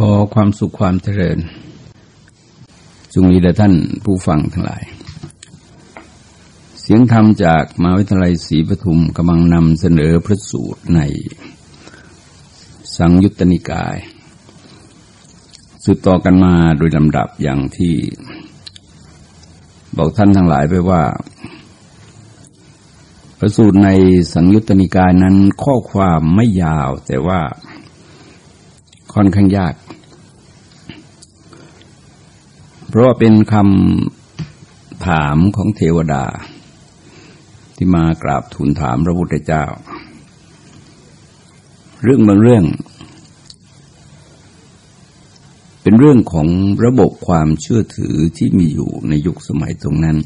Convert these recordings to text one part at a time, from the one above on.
ขอความสุขความเจริญจงมีแด่ท่านผู้ฟังทั้งหลาย เสียงธรรมจากมหาวิทยาลัยศรีปทุมกำลังนำเสนอพระสูตรในสังยุตตนิกาย สืบต่อกันมาโดยลำดับอย่างที่ บอกท่านทั้งหลายไปว่า พระสูตรในสังยุตตนิกายนั้นข้อความไม่ยาวแต่ว่า ค่อนข้างยาก เพราะว่าเป็นคำถามของเทวดา ที่มากราบทูลถามพระพุทธเจ้า เรื่องบางเรื่อง เป็นเรื่องของระบบความเชื่อถือที่มีอยู่ในยุคสมัยตรงนั้น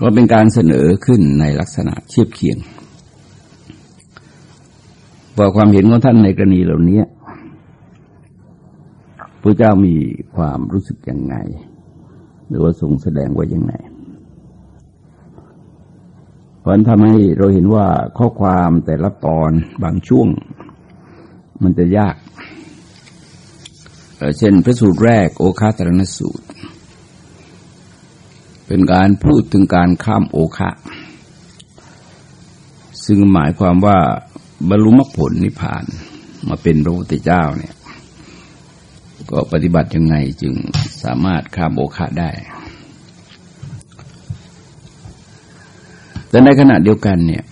ก็เป็นการเสนอขึ้นในลักษณะเทียบเคียง ว่าความเห็นของท่านในกรณีเหล่านี้พระเจ้ามีความรู้สึกยังไง หรือว่าทรงแสดงไว่ายังไงเพราะนั้นทำให้เราเห็นว่าข้อความแต่ละตอนบางช่วง มันจะยาก เช่นพระสูตรแรกโอคาตรณสูตร เป็นการพูดถึงการข้ามโอคะซึ่งหมายความว่า บรรลุมรรคผลนิพพานมาเป็นพระพุทธเจ้าเนี่ย ก็ปฏิบัติยังไงจึงสามารถข้ามโอคะได้ แต่ในขณะเดียวกันเนี่ย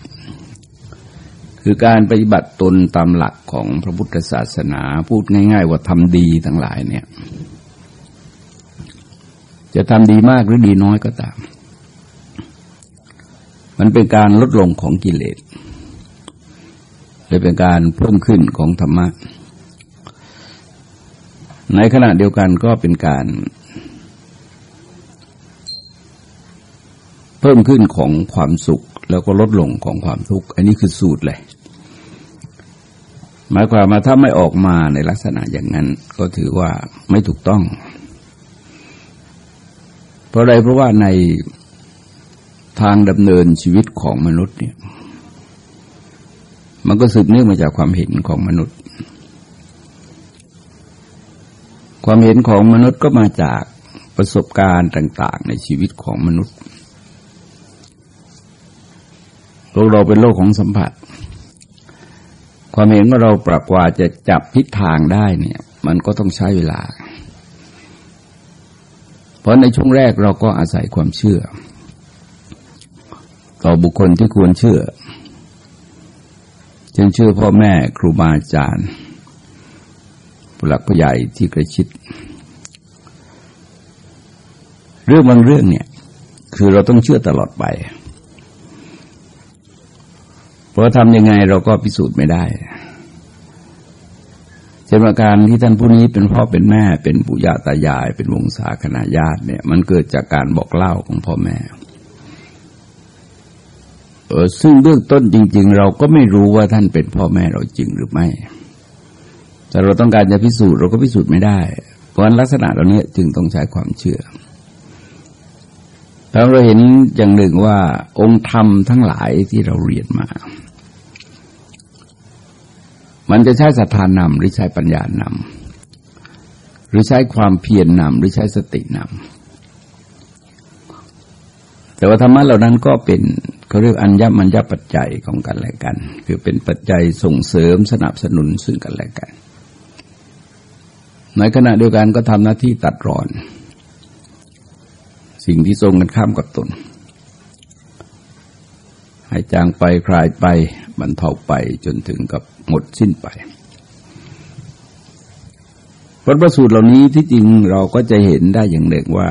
คือการปฏิบัติตนตามหลักของพระพุทธศาสนาพูดง่าย ๆ ว่าทำดีทั้งหลายเนี่ย จะทำดีมากหรือดีน้อยก็ตาม มันเป็นการลดลงของกิเลส เลยเป็นการเพิ่มขึ้นของธรรมะ ในขณะเดียวกันก็เป็นการ เพิ่มขึ้นของความสุข แล้วก็ลดลงของความทุกข์ อันนี้คือสูตรเลย หมายความมาถ้าไม่ออกมาในลักษณะอย่างนั้น ก็ถือว่าไม่ถูกต้อง เพราะอะไรเพราะว่าในทางดำเนินชีวิตของมนุษย์เนี่ย มันก็สืบเนื่องมาจากความเห็นของมนุษย์ ความเห็นของมนุษย์ก็มาจากประสบการณ์ต่าง ๆ ในชีวิตของมนุษย์โลกเราเป็นโลกของสัมผัส ความเห็นว่าเราปรับกว่าจะจับทิศทางได้เนี่ย มันก็ต้องใช้เวลา เพราะในช่วงแรกเราก็อาศัยความเชื่อ ต่อบุคคลที่ควรเชื่อ เช่นชื่อพ่อแม่ครูบาอาจารย์ผู้หลักผู้ใหญ่ที่กระชิด เรื่องบางเรื่องเนี่ย คือเราต้องเชื่อตลอดไป เพราะทำยังไงเราก็พิสูจน์ไม่ได้เช่นว่าการที่ท่านผู้นี้เป็นพ่อเป็นแม่ เป็นปู่ย่าตายาย เป็นวงศาคณาญาติเนี่ย มันเกิดจากการบอกเล่าของพ่อแม่ ซึ่งเบื้องต้นจริง ๆ เราก็ไม่รู้ว่าท่านเป็นพ่อแม่เราจริงหรือไม่ แต่เราต้องการจะพิสูจน์เราก็พิสูจน์ไม่ได้ เพราะลักษณะเหล่านี้จึงต้องใช้ความเชื่อแล้วเราเห็นอย่างหนึ่งว่าองค์ธรรมทั้งหลายที่เราเรียนมา มันจะใช้ศรัทธานำหรือใช้ปัญญานำหรือใช้ความเพียรนำหรือใช้สตินำแต่ว่าธรรมะเหล่านั้นก็เป็น เขาเรียกอัญญมัญญปัจจัยของกันและกัน คือเป็นปัจจัยส่งเสริมสนับสนุนซึ่งกันและกัน ในขณะเดียวกันก็ทำหน้าที่ตัดรอน สิ่งที่ทรงกันข้ามกับตนให้จางไปคลายไปบรรเทาไปจนถึงกับหมดสิ้นไปพระประสูตรเหล่านี้ที่จริงเราก็จะเห็นได้อย่างหนึ่งว่า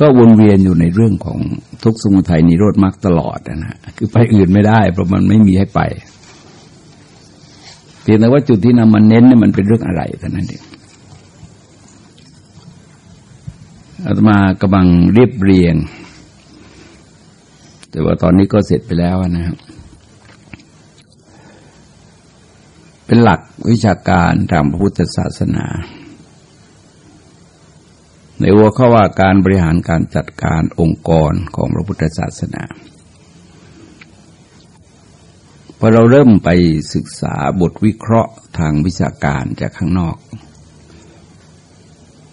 ก็วนเวียนอยู่ในเรื่องของทุกสมุทัยนิโรธมรรคตลอดนะฮะคือไปอื่นไม่ได้ เพราะมันไม่มีให้ไปเพียงแต่ว่าจุดที่นำมาเน้นเนี่ยมันเป็นเรื่องอะไรเท่านั้นเองอาตมากำลังเรียบเรียง แต่ว่าตอนนี้ก็เสร็จไปแล้วนะครับเป็นหลักวิชาการทางพระพุทธศาสนา ในหัวข้อว่าการบริหารการจัดการองค์กรของพระพุทธศาสนาพอเราเริ่มไปศึกษาบทวิเคราะห์ทางวิชาการจากข้างนอก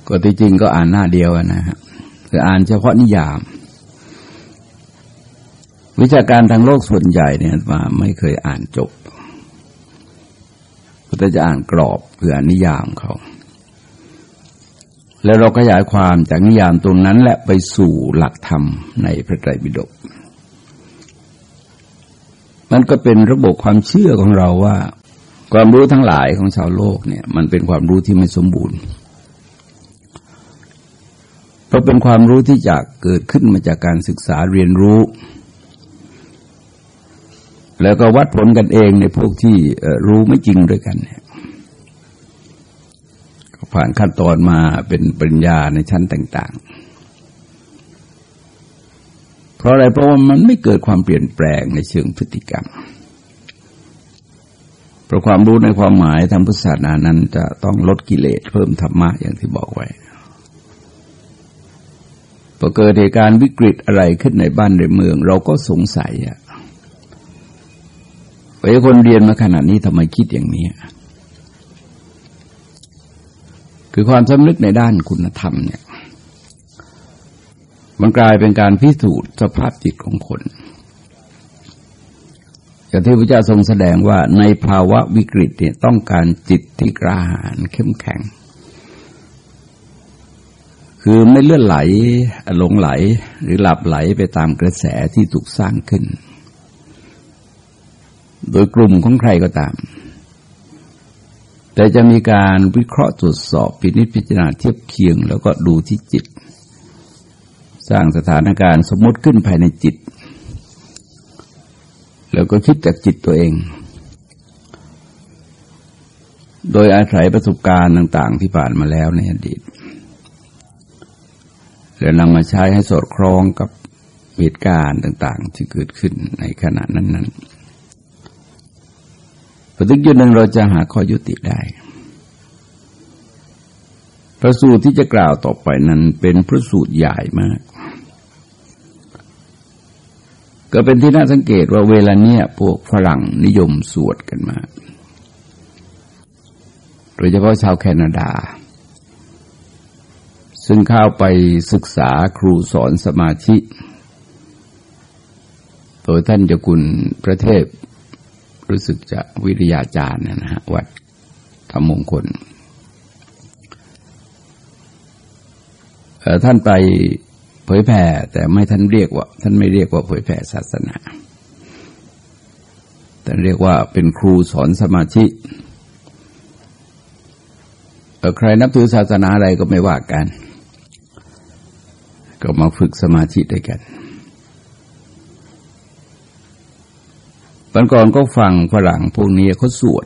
ก็ที่จริงก็อ่านหน้าเดียวนะฮะคืออ่านเฉพาะนิยาม วิชาการทางโลกส่วนใหญ่เนี่ยมาไม่เคยอ่านจบก็จะอ่านกรอบเพื่อนิยามเขา แล้วเราขยายความจากนิยามตรงนั้นและไปสู่หลักธรรมในพระไตรปิฎกมันก็เป็นระบบความเชื่อของเราว่า ความรู้ทั้งหลายของชาวโลกเนี่ย มันเป็นความรู้ที่ไม่สมบูรณ์เพราะเป็นความรู้ที่จะเกิดขึ้นมาจากการศึกษาเรียนรู้ แล้วก็วัดผลกันเองในพวกที่รู้ไม่จริงด้วยกันเนี่ย ผ่านขั้นตอนมาเป็นปริญญาในชั้นต่าง ๆ เพราะอะไรเพราะว่ามันไม่เกิดความเปลี่ยนแปลงในเชิงพฤติกรรมเพราะความรู้ในความหมายทางพุทธศาสนานั้นจะต้องลดกิเลสเพิ่มธรรมะอย่างที่บอกไว้พอเกิดเหตุการณ์วิกฤตอะไรขึ้นในบ้านในเมือง เราก็สงสัยอะว่าคนเรียนมาขนาดนี้ทำไมคิดอย่างนี้ คือความสำนึกในด้านคุณธรรมเนี่ย มันกลายเป็นการพิสูจน์สภาพจิตของคนอย่างที่พระเจ้าทรงแสดงว่าในภาวะวิกฤตเนี่ยต้องการจิตที่กระหายเข้มแข็ง คือไม่เลื่อนไหลหลงไหลหรือหลับไหลไปตามกระแสที่ถูกสร้างขึ้น โดยกลุ่มของใครก็ตาม แต่จะมีการวิเคราะห์ตรวจสอบพินิจพิจารณาเทียบเคียง แล้วก็ดูที่จิต สร้างสถานการณ์สมมติขึ้นภายในจิต แล้วก็คิดจากจิตตัวเอง โดยอาศัยประสบการณ์ต่าง ๆ ที่ผ่านมาแล้วในอดีตแล้วนำมาใช้ให้สอดคล้องกับเหตุการณ์ต่าง ๆ ที่เกิดขึ้นในขณะนั้น ๆ พอถึงจุดหนึ่งเราจะหาข้อยุติได้ พระสูตรที่จะกล่าวต่อไปนั้นเป็นพระสูตรใหญ่มาก ก็เป็นที่น่าสังเกตว่าเวลาเนี้ยพวกฝรั่งนิยมสวดกันมาโดยเฉพาะชาวแคนาดา ซึ่งเข้าไปศึกษาครูสอนสมาธิ โดยท่านเจ้าคุณพระเทพ รู้สึกจะวิทยาจารย์นะฮะวัดธรรมมงคลท่านไปเผยแผ่ แต่ไม่ท่านเรียกว่า ท่านไม่เรียกว่าเผยแผ่ศาสนาแต่เรียกว่าเป็นครูสอนสมาธิใครนับถือศาสนาอะไรก็ไม่ว่ากัน ก็มาฝึกสมาธิด้วยกัน ตอนก่อนก็ฟังฝรั่งพวกนี้เขาสวด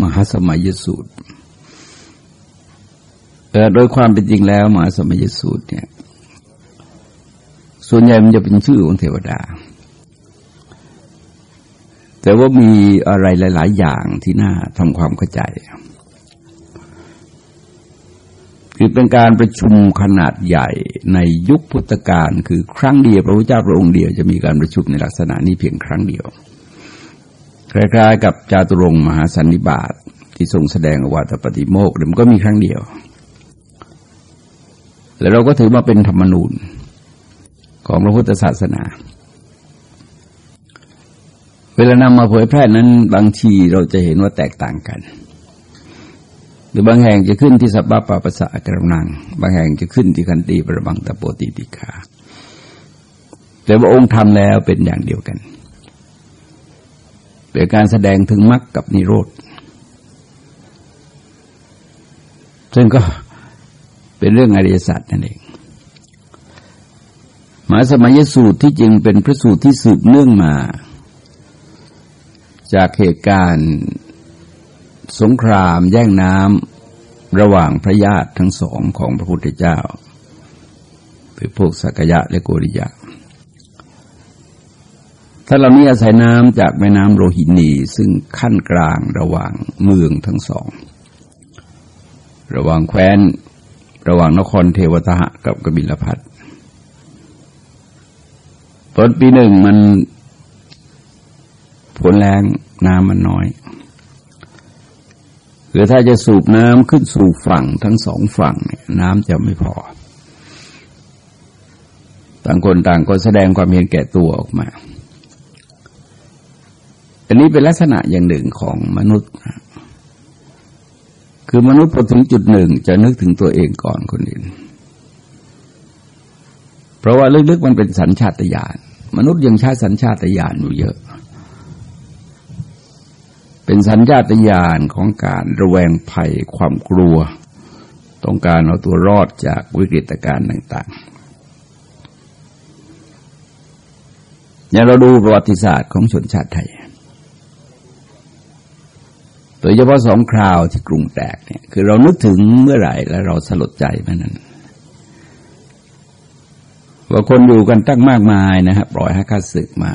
มหาสมัยสูตรแต่โดยความเป็นจริงแล้วมหาสมัยสูตรเนี่ย ส่วนใหญ่มันจะเป็นชื่อของเทวดา แต่ว่ามีอะไรหลาย ๆ อย่างที่น่าทำความเข้าใจ คือเป็นการประชุมขนาดใหญ่ในยุคพุทธกาลคือครั้งเดียวพระพุทธเจ้าพระองค์เดียวจะมีการประชุมในลักษณะนี้เพียงครั้งเดียว คล้ายๆ กับจาตุรงมหาสันนิบาตทที่ทรงแสดงอวตปฏิโมกข์มันก็มีครั้งเดียว แล้วเราก็ถือว่าเป็นธรรมนูญของพระพุทธศาสนา เวลานำมาเผยแพร่นั้นบางทีเราจะเห็นว่าแตกต่างกัน หรือบางแห่งจะขึ้นที่สัพพะปะปะสะกระนัง บางแห่งจะขึ้นที่คันตีประบังตะโปติติคาแต่ว่าองค์ทำแล้วเป็นอย่างเดียวกัน เป็นการแสดงถึงมรรคกับนิโรธ ซึ่งก็เป็นเรื่องอริยสัจนั่นเองมหาสมัยสูตรที่จริงเป็นพระสูตรที่สืบเนื่องมา จากเหตุการณ์สงครามแย่งน้ำระหว่างพระญาติทั้งสองของพระพุทธเจ้าคือพวกสักยะและโกริยะ ถ้าเรานี้อาศัยน้ำจากแม่น้ำโรหินีซึ่งขั้นกลางระหว่างเมืองทั้งสอง ระหว่างแคว้น ระหว่างนครเทวตะกับกบิลพัทตอนปีหนึ่งมันผลแรงน้ำมันน้อยหรือถ้าจะสูบน้ำขึ้นสู่ฝั่งทั้งสองฝั่งเนี่ยน้ำจะไม่พอ ต่างคนต่างก็แสดงความเห็นแก่ตัวออกมา อันนี้เป็นลักษณะอย่างหนึ่งของมนุษย์ คือมนุษย์พอถึงจุดหนึ่งจะนึกถึงตัวเองก่อนคนอื่น เพราะว่าลึกๆมันเป็นสัญชาตญาณ มนุษย์ยังใช้สัญชาตญาณอยู่เยอะ เป็นสัญญาตญาณของการระแวงภัยความกลัว ต้องการเอาตัวรอดจากวิกฤตการณ์ต่างๆอย่างเราดูประวัติศาสตร์ของชนชาติไทย โดยเฉพาะสองคราวที่กรุงแตกเนี่ยคือเรานึกถึงเมื่อไหร่แล้วเราสลดใจมันนั้นว่าคนอยู่กันตั้งมากมายนะครับปล่อยให้ข้าศึกมา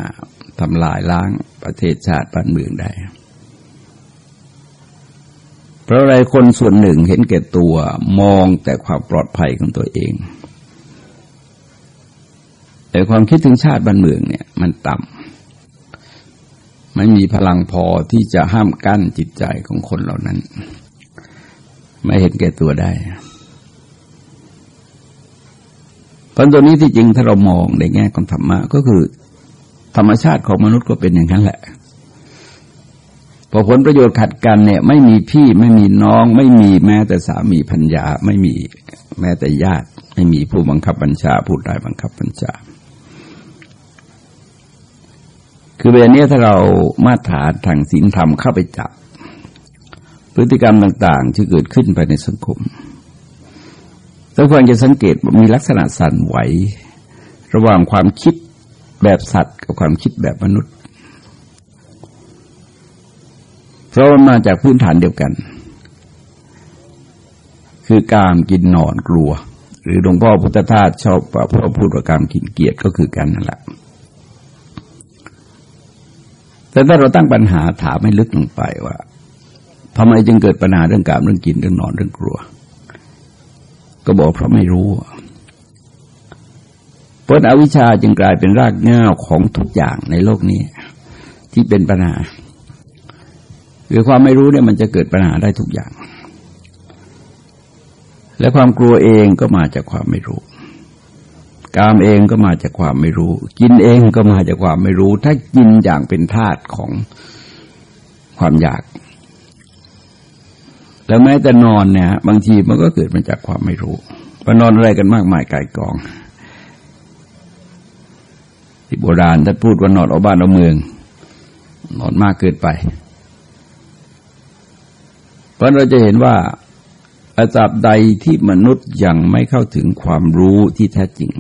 ทำลายล้างประเทศชาติบ้านเมืองได้ เพราะอะไรคนส่วนหนึ่งเห็นแก่ตัวมองแต่ความปลอดภัยของตัวเอง แต่ความคิดถึงชาติบ้านเมืองเนี่ย มันต่ำ ไม่มีพลังพอที่จะห้ามกั้นจิตใจของคนเหล่านั้น ไม่เห็นแก่ตัวได้พราะตัวนี้ที่จริงถ้าเรามองในแง่ของธรรมะก็คือ ธรรมชาติของมนุษย์ก็เป็นอย่างนั้นแหละพอผลประโยชน์ขัดกันเนี่ย ไม่มีพี่ไม่มีน้อง ไม่มีแม้แต่สามีพัญญาไม่มีแม้แต่ญาติ ไม่มีผู้บังคับบัญชาผู้ใดบังคับบัญชา คือเวลานี้ถ้าเรามาตรฐานทางศีลธรรมเข้าไปจับ พฤติกรรมต่าง ๆ ที่เกิดขึ้นภายในสังคมทุกคนจะสังเกตมีลักษณะสั่นไหว ระหว่างความคิดแบบสัตว์ กับความคิดแบบมนุษย์ เพราะมันมาจากพื้นฐานเดียวกัน คือการกินนอนกลัว หรือหลวงพ่อพุทธทาสชอบพ่อพูดว่าการกินเกียรติก็คือกันนั่นแหละ แต่ถ้าเราตั้งปัญหาถามให้ลึกลงไปว่าทำไมจึงเกิดปัญหาเรื่องการเรื่องกินเรื่องนอนเรื่องกลัว ก็บอกเพราะไม่รู้เพราะอวิชชาจึงกลายเป็นรากเหง้าของทุกอย่างในโลกนี้ ที่เป็นปัญหาคือความไม่รู้เนี่ยมันจะเกิดปัญหาได้ทุกอย่าง และความกลัวเองก็มาจากความไม่รู้ กามเองก็มาจากความไม่รู้ กินเองก็มาจากความไม่รู้ ถ้ากินอย่างเป็นธาตุของความอยาก แล้วแม้แต่นอนเนี่ยบางทีมันก็เกิดมาจากความไม่รู้พอนอนอะไรกันมากมายกายกอง ที่โบราณท่านพูดว่านอนเอาบ้านเอาเมือง นอนมากเกินไป เพราะเราจะเห็นว่าอาจาบใดที่มนุษย์ยังไม่เข้าถึงความรู้ที่แท้จริง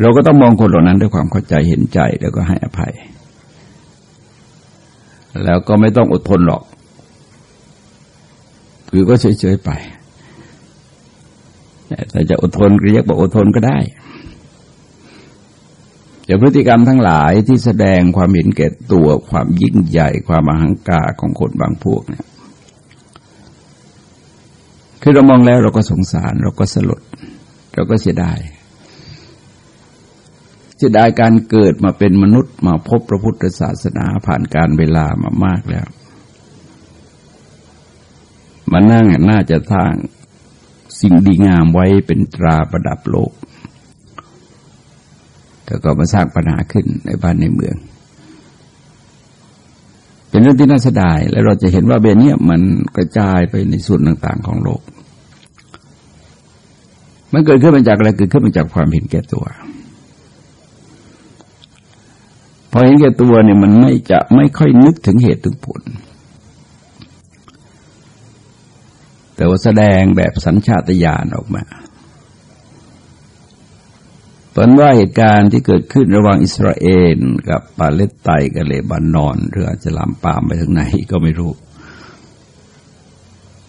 เราก็ต้องมองคนเหล่านั้นด้วยความเข้าใจเห็นใจแล้วก็ให้อภัย แล้วก็ไม่ต้องอดทนหรอก คือก็เฉยๆไป แต่จะอดทนเรียกว่าอดทนก็ได้แต่พฤติกรรมทั้งหลายที่แสดงความเห็นแก่ตัวความยิ่งใหญ่ความมหังกาของคนบางพวกเนี่ย คือเรามองแล้วเราก็สงสาร เราก็สลด เราก็เสียดาย เสียดายการเกิดมาเป็นมนุษย์มาพบพระพุทธศาสนาผ่านการเวลามามากแล้ว มานั่งน่าจะสร้างสิ่งดีงามไว้เป็นตราประดับโลก แต่ก็มาสร้างปัญหาขึ้นในบ้านในเมือง เป็นเรื่องที่น่าเสียดาย และเราจะเห็นว่าเบนนี้มันกระจายไปในส่วนต่างๆของโลก มันเกิดขึ้นมาจากอะไรเกิดขึ้นมาจากความเห็นแก่ตัว พ อเห็นแก่ตัวเนี่ยมันไม่จะไม่ค่อยนึกถึงเหตุถึงผล แต่ว่าแสดงแบบสัญชาตญาณออกมาผลว่าเหตุการณ์ที่เกิดขึ้นระหว่างอิสราเอลกับปาเลสไตน์กับเลบานอน หรืออาจจะลามปามไปถึงไหนก็ไม่รู้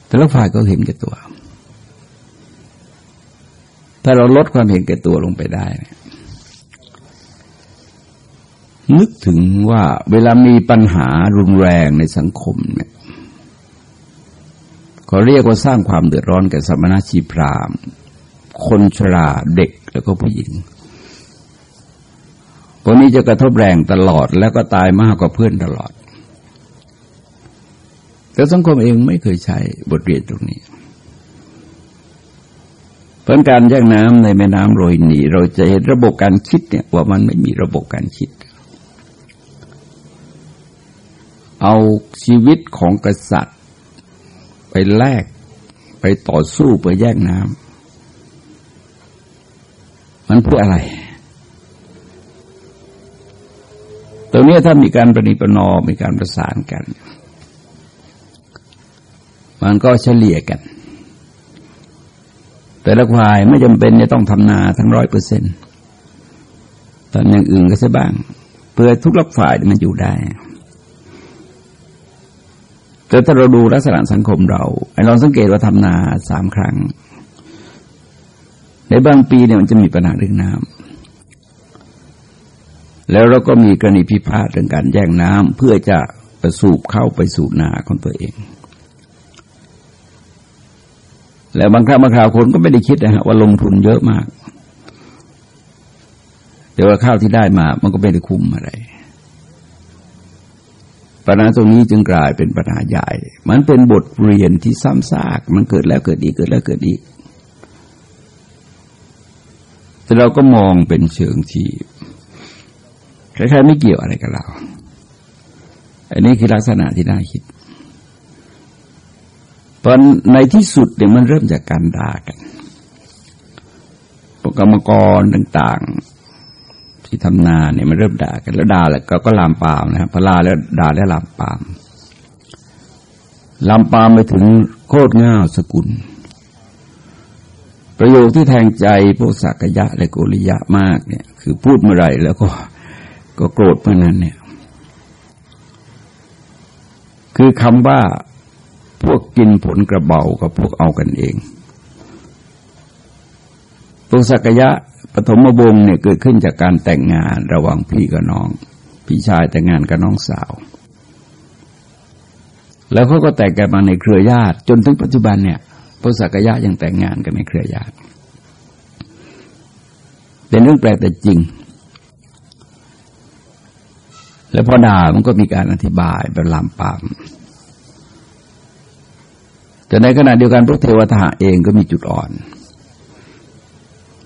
แต่ละฝ่ายก็เห็นแก่ตัว ถ้าเราลดความเห็นแก่ตัวลงไปได้นึ นึกถึงว่าเวลามีปัญหารุนแรงในสังคมเนี่ยเขาเรียกว่าสร้างความเดือดร้อนแก่สมณชีพรามคนชราเด็กแล้วก็ผู้หญิงวกนี้จะกระทบแรงตลอดแล้วก็ตายมากกว่าเพื่อนตลอด แต่สังคมเองไม่เคยใช้บทเรียนตรงนี้เพราะการแยกน้ำในแม่น้ำโรยหนีเราจะเห็นระบบการคิดเนี่ยว่ามันไม่มีระบบการคิด เอาชีวิตของกษัตริย์ ไปแลกไปต่อสู้ไปแยกน้ำมันเพื่ออะไร ตรงนี้ถ้ามีการประนีประนอมมีการประสานกัน มันก็เฉลี่ยกัน แต่ละควายไม่จำเป็นจะต้องทำนาทั้งร้อยเปอร์เซ็นต์ตอนอย่างอื่นก็ใช่บ้าง เพื่อทุกลักฝ่ายมันอยู่ได้ แต่ถ้าเราดูลักษณะสังคมเราไอ้เราสังเกตว่าทำนาสามครั้ง ในบางปีเนี่ยมันจะมีปัญหาเรื่องน้ำแล้วเราก็มีกรณีพิพาทเรื่องการแย่งน้ำเพื่อจะประสูบเข้าไปสู่นาของตัวเอง แล้วบางครั้งบางคราวคนก็ไม่ได้คิดนะฮะว่าลงทุนเยอะมาก แต่ว่าข้าวที่ได้มามันก็ไม่ได้คุ้มอะไร ปัญหาตรงนี้จึงกลายเป็นปัญหาใหญ่ มันเป็นบทเรียนที่ซ้ำซาก มันเกิดแล้วเกิดอีกเกิดแล้วเกิดอีก แต่เราก็มองเป็นเชิงที่คล้ายๆไม่เกี่ยวอะไรกับเรา อันนี้คือลักษณะที่น่าคิดตอนในที่สุดเนี่ยมันเริ่มจากการด่ากันกรรมกรต่างๆ ที่ทำนาเนี่ยมันเริ่มด่ากันแล้วด่าแล้วก็ลามปามนะครับพลาแล้วด่าแล้วลามปามลามปามไปถึงโคตรง่าสกุล ประโยคที่แทงใจพวกสักยะและโกริยะมากเนี่ย คือพูดเมื่อไรแล้วก็ก็โกรธเมื่อนั้นเนี่ย คือคำว่าพวกกินผลกระเบากับพวกเอากันเองตัวสักยะ ปฐมบงเนี่ยเกิดขึ้นจากการแต่งงานระหว่างพี่กับน้อง พี่ชายแต่งงานกับน้องสาว แล้วเขาก็แต่งกันมาในเครือญาติ จนถึงปัจจุบันเนี่ยพวกสักยะยังแต่งงานกันในเครือญาติ เป็นเรื่องแปลกแต่จริง แล้วพอด่ามันก็มีการอธิบายแบบลามปามแต่ในขณะเดียวกันพระเทวทหาเองก็มีจุดอ่อน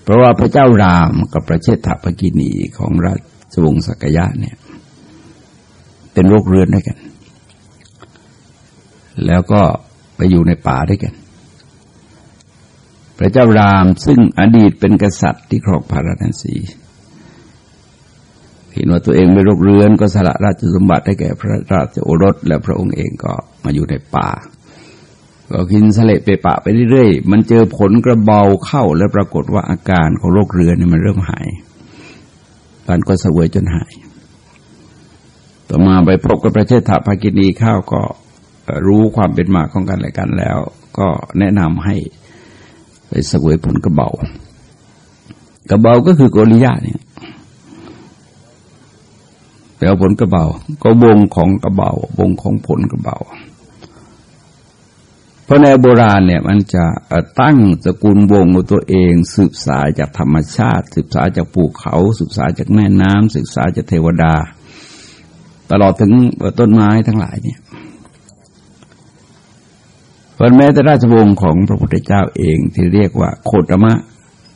เพราะว่าพระเจ้ารามกับประเชษฐภกินีของราชวงศ์สักยะเนี่ย เป็นโรคเรื้อนด้วยกัน แล้วก็ไปอยู่ในป่าด้วยกัน พระเจ้ารามซึ่งอดีตเป็นกษัตริย์ที่ครองพาราณสีเห็นว่าตัวเองไม่รบเรือนก็สละราชสมบัติให้แก่พระราชโอรส และพระองค์เองก็มาอยู่ในป่า ก็กินสเลเปปะไปเรื่อยๆ มันเจอผลกระเบาเข้าแล้วปรากฏว่าอาการของโรคเรื้อนนี่มันเริ่มหายปันก็เสวยจนหาย ต่อมาไปพบกับประเทศถาภากินีข้าวก็รู้ความเป็นมาของกันและกันแล้ว ก็แนะนำให้ไปเสวยผลกระเบากระเบาก็คือโกริยาเนี่ยแปลผลกระเบาก็วงของกระเบาวงของผลกระเบา ราะในโบราณเนี่ยมันจะตั้งสกุลวงของตัวเอง สืบสายจากธรรมชาติ สืบสายจากภูเขา สืบสายจากแม่น้ำศึกษาจากเทวดา ตลอดถึงต้นไม้ทั้งหลายเนี่ยเพราะแม้แต่ราชวงศ์ของพระพุทธเจ้าเองที่เรียกว่า โคตมะ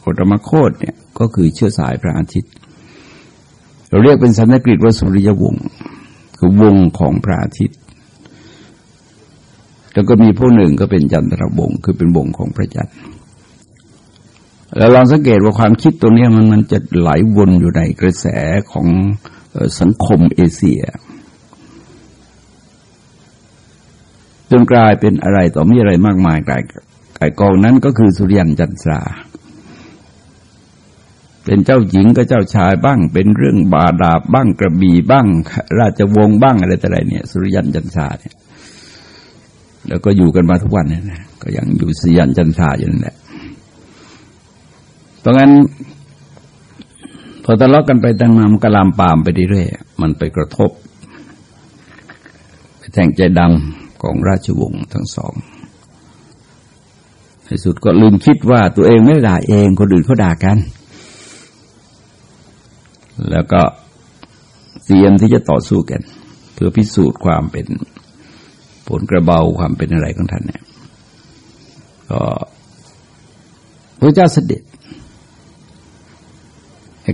โคตมะโคตเนี่ยก็คือเชื้อสายพระอาทิตย์ เราเรียกเป็นสันนิกฤตว่าสุริยวงศ์คือวงของพระอาทิตย์ แล้วก็มีผู้หนึ่งก็เป็นจันทรวงคือเป็นวงของพระจันทร์แล้วลองสังเกตว่าความคิดตัวนี้มันมันจะไหลวนอยู่ในกระแสของสังคมเอเชียจนกลายเป็นอะไรต่อไม่อะไรมากมายกลายกายกองนั้นก็คือสุริยันจันทรา เป็นเจ้าหญิงก็เจ้าชายบ้าง เป็นเรื่องบาดาบบ้างกระบี่บ้าง ราชวงศ์บ้างอะไรแต่ไรเนี่ย สุริยันจันทราเนี่ย แล้วก็อยู่กันมาทุกวันเนี่ยนะก็ยังอยู่สุริยันจันทราอยู่นั่นแหละ เพราะงั้น พอทะเลาะกันไปตั้งมามันก็ลามปามไปเรื่อยมันไปกระทบ ไปแทงใจดำของราชวงศ์ทั้งสองในสุดก็ลืมคิดว่าตัวเองไม่ด่าเองคนอื่นเขาด่ากัน แล้วก็เตรียมที่จะต่อสู้กัน เพื่อพิสูจน์ความเป็น ผลกระเบาความเป็นอะไรของท่านเนี่ยก็พระเจ้าเสด็จ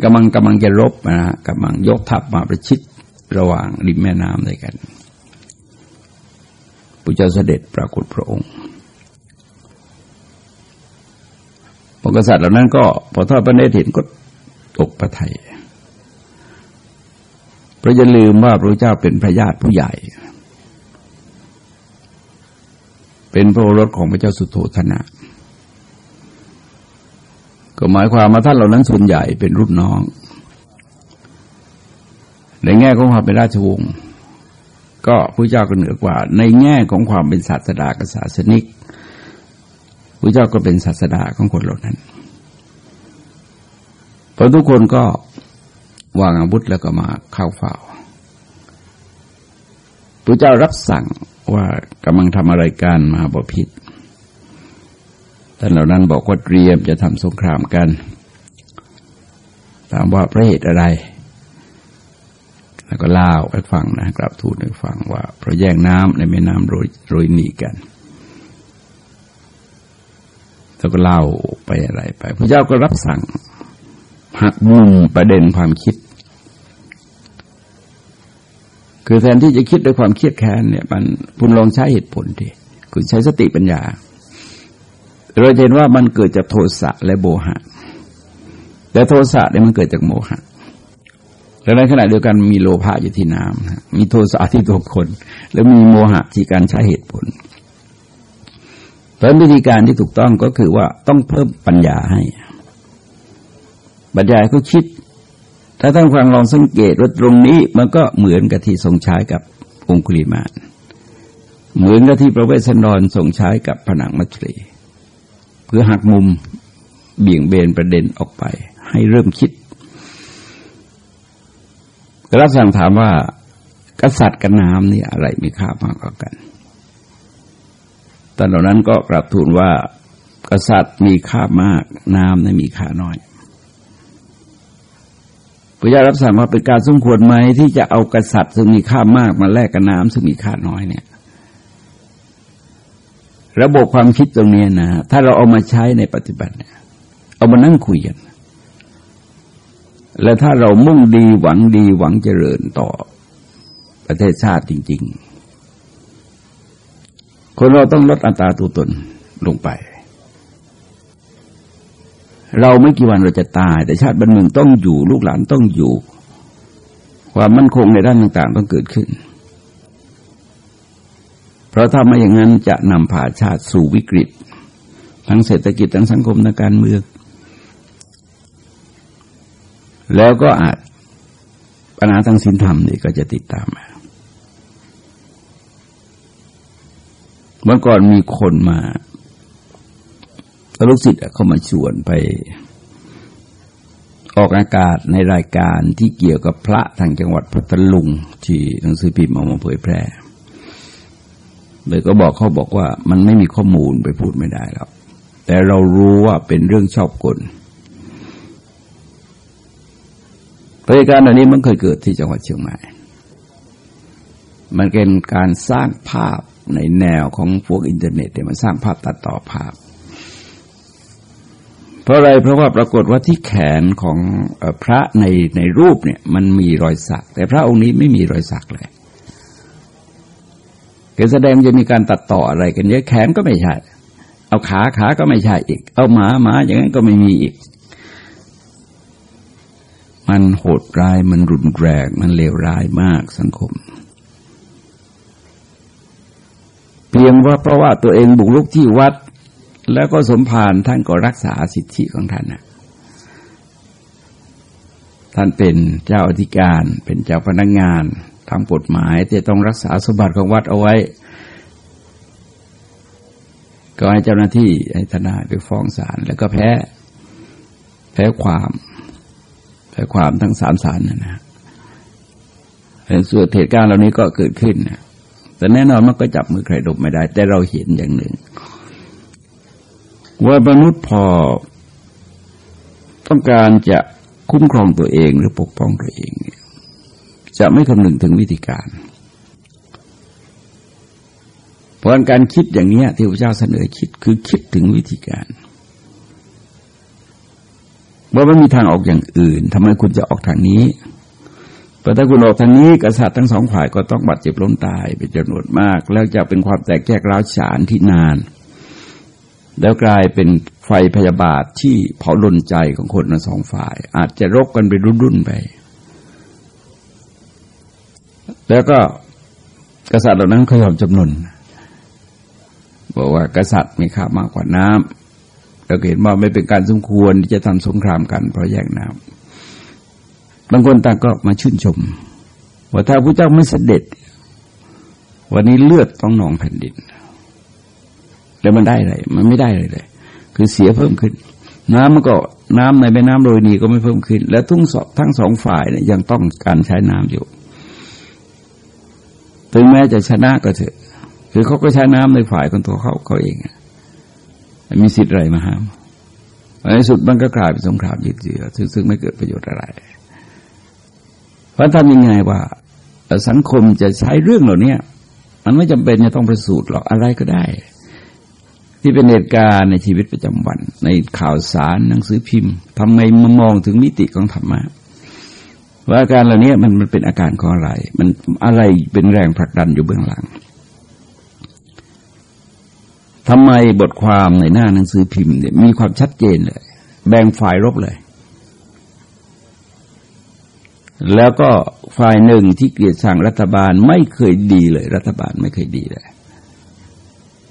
กำลังกำลังจะรบนะกำลังยกทัพมาประชิดระหว่างริมแม่น้ำด้วยกันพระเจ้าเสด็จปรากฏพระองค์พระกษัตริย์เหล่านั้นก็พอทอดพระเนตรเห็นก็ตกพระทัยเพราะอย่าลืมว่าพระเจ้าเป็นพระญาติผู้ใหญ่ เป็นพระโอรสของพระเจ้าสุโธธนะ ก็หมายความว่าท่านเหล่านั้นส่วนใหญ่เป็นรุ่นน้อง ในแง่ของความเป็นราชวงศ์ก็พระเจ้าก็เหนือกว่า ในแง่ของความเป็นศาสดากษัตริย์นิกพระเจ้าก็เป็นศาสดาของคนเหล่านั้นพอทุกคนก็วางอาวุธแล้วก็มาเข้าเฝ้าพระเจ้ารับสั่ง ว่ากำลังทำอะไรกันมาบพิษท่านเหล่านั้นบอกว่าเตรียมจะทำสงครามกัน ถามว่าพระเหตุอะไร แล้วก็เล่าไปฟังนะกลับทูลให้ฟังว่าเพราะแย่งน้ำในแม่น้ำโรยโรยหนีกันแล้วก็เล่าไปอะไรไป พระเจ้าก็รับสั่งหักมุมประเด็นความคิด คือแทนที่จะคิดด้วยความเครียดแค้นเนี่ยมันคุณลองใช้เหตุผลดิคุณใช้สติปัญญา เราเห็นว่ามันเกิดจากโทสะและโมหะ แต่โทสะเนี่ยมันเกิดจากโมหะแล้วในขณะเดียวกันมีโลภะอยู่ที่น้ำมีโทสะที่ตัวคน แล้วมีโมหะที่การใช้เหตุผลพราะวิธีการที่ถูกต้องก็คือว่าต้องเพิ่มปัญญาให้ปัญญาก็คิด ถ้าท่านฟังลองสังเกตว่าตรงนี้มันก็เหมือนกับที่ทรงใช้กับองคุลิมานเหมือนกับที่พระเวสสันดรทรงใช้กับผนังมัตรี เพื่อหักมุมเบี่ยงเบนประเด็นออกไป ให้เริ่มคิดกรับสั่งถามว่ากษัตริย์กับน้ำนี่อะไรมีค่ามากกว่ากันต่เหล่านั้นก็กลับทูลว่ากษัตริย์มีค่ามาก น้ำนั้นมีค่าน้อย พระเจ้ารับสั่งว่าเป็นการสมควรไหมที่จะเอากษัตริย์ซึ่งมีค่ามากมาแลกกับน้ำซึ่งมีค่าน้อยเนี่ย ระบบความคิดตรงนี้นะถ้าเราเอามาใช้ในปฏิบัติเนี่ยเอามานั่งคุยกันและถ้าเรามุ่งดีหวังดีหวังเจริญต่อประเทศชาติจริง ๆ คนเราต้องลดอัตราตัวตนลงไป เราไม่กี่วันเราจะตาย แต่ชาติบันหนึ่งต้องอยู่ ลูกหลานต้องอยู่ ความมั่นคงในด้านต่างๆต้องเกิดขึ้น เพราะถ้าไม่อย่างนั้นจะนำพาชาติสู่วิกฤต ทั้งเศรษฐกิจทั้งสังคมในการเมือง แล้วก็อาจปัญหาทางศีลธรรมนี่ก็จะติดตามมาเมื่อก่อนมีคนมา ลูกศิษย์เขามาชวนไป ออกอากาศในรายการที่เกี่ยวกับพระทางจังหวัดพัทลุง ที่หนังสือพิมพ์เอามาเผยแพร่เลยก็บอกเขาบอกว่ามันไม่มีข้อมูลไปพูดไม่ได้แล้วแต่เรารู้ว่าเป็นเรื่องชอบกลรายการอันนี้มันเคยเกิดที่จังหวัดเชียงใหม่ มันเป็นการสร้างภาพในแนวของพวกอินเทอร์เน็ตเนี่ยมันสร้างภาพตัดต่อภาพ เพราะอะไรเพราะว่าปรากฏว่าที่แขนของพระในในรูปเนี่ย มันมีรอยสัก แต่พระองค์นี้ไม่มีรอยสักเลยเกิดแสดงจะมีการตัดต่ออะไรกันเยอะแขนก็ไม่ใช่ เอาขาขาก็ไม่ใช่อีก เอาหมาหมาอย่างนั้นก็ไม่มีอีก มันโหดร้ายมันรุนแรงมันเลวร้ายมากสังคม เพียงว่าเพราะว่าตัวเองบุกลุกที่วัด แล้วก็สมภารท่านก็รักษาสิทธิของท่านนะท่านเป็นเจ้าอธิการเป็นเจ้าพนักงงานทำกฎหมายที่ต้องรักษาสมบัติของวัดเอาไว้ ก็ให้เจ้าหน้าที่ให้ทนายไปฟ้องศาลแล้วก็แพ้ แพ้ความ แพ้ความทั้งสามศาลนะนะเส่วนเหตุการณ์เหล่านี้ก็เกิดขึ้นนะแต่แน่นอนมันก็จับมือใครดบไม่ได้ แต่เราเห็นอย่างหนึ่ง ว่ามนุษย์พอต้องการจะคุ้มครองตัวเองหรือปกป้องตัวเองจะไม่คำนึงถึงวิธีการ เพราะการคิดอย่างนี้ที่พระเจ้าเสนอคิดคือคิดถึงวิธีการว่ามันมีทางออกอย่างอื่นทำไมคุณจะออกทางนี้เพราะถ้าคุณออกทางนี้กษัตริย์ทั้งสองฝ่ายก็ต้องบาดเจ็บล้มตายเป็นจำนวนมาก แล้วจะเป็นความแตกแยกร้าวฉานที่นาน แล้วกลายเป็นไฟพยาบาทที่เผาลนใจของคนทั้งสองฝ่าย อาจจะรบกันไปรุ่นๆไป แล้วก็กษัตริย์เหล่านั้นขยอมจำนนบอกว่ากษัตริย์มีค่ามากกว่าน้ำเราเห็นว่าไม่เป็นการสมควรที่จะทำสงครามกันเพราะแย่งน้ำบางคนต่างก็มาชื่นชมว่าถ้าพระเจ้าไม่เสด็จ วันนี้เลือดต้องนองแผ่นดิน แล้วมันได้อะไรมันไม่ได้เลยเลย คือเสียเพิ่มขึ้น น้ำมันก็น้ำในแม่น้ำโรยนีก็ไม่เพิ่มขึ้น และทุกสทั้งสองฝ่ายเนี่ยยังต้องการใช้น้ำอยู่ถึงแม้จะชนะก็เถอะคือเขาก็ใช้น้ำในฝ่ายของตัวเขาเขาเองอมีสิทธิ์อะไรมาห้ามในสุดมันก็กลายเป็นสงครามยืดเยื้อซึ่งไม่เกิดประโยชน์อะไรเพราะทำยังไงว่า สังคมจะใช้เรื่องเหล่านี้มันไม่จำเป็นจะต้องประสูตรหรอกอะไรก็ได้ ที่เป็นเหตุการณ์ในชีวิตประจำวัน ในข่าวสารหนังสือพิมพ์ทำไมมามองถึงมิติของธรรมะว่าอาการเหล่านี้มันมันเป็นอาการของอะไร มันอะไรเป็นแรงผลักดันอยู่เบื้องหลังทำไมบทความในหน้าหนังสือพิมพ์เนี่ยมีความชัดเจนเลย แบ่งฝ่ายรบเลย แล้วก็ฝ่ายหนึ่งที่เกลียดชังรัฐบาลไม่เคยดีเลย รัฐบาลไม่เคยดีเลย